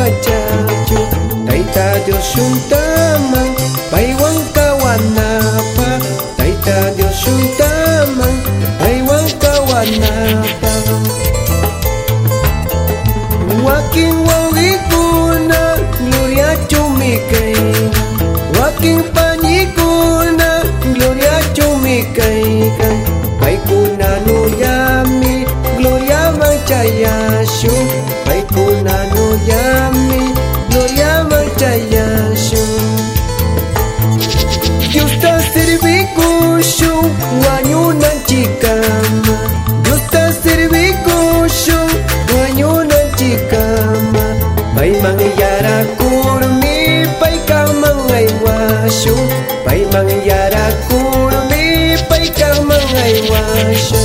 kai Taita dio suntamang Pai wang Taita dio suntamang Pai wang kawan apa Gloria cumi kai Waking Gloria cumi kai Pai Gloria macaya shu mangyara kurmi pai ka mangai washu pai mangyara kurmi pai ka mangai washu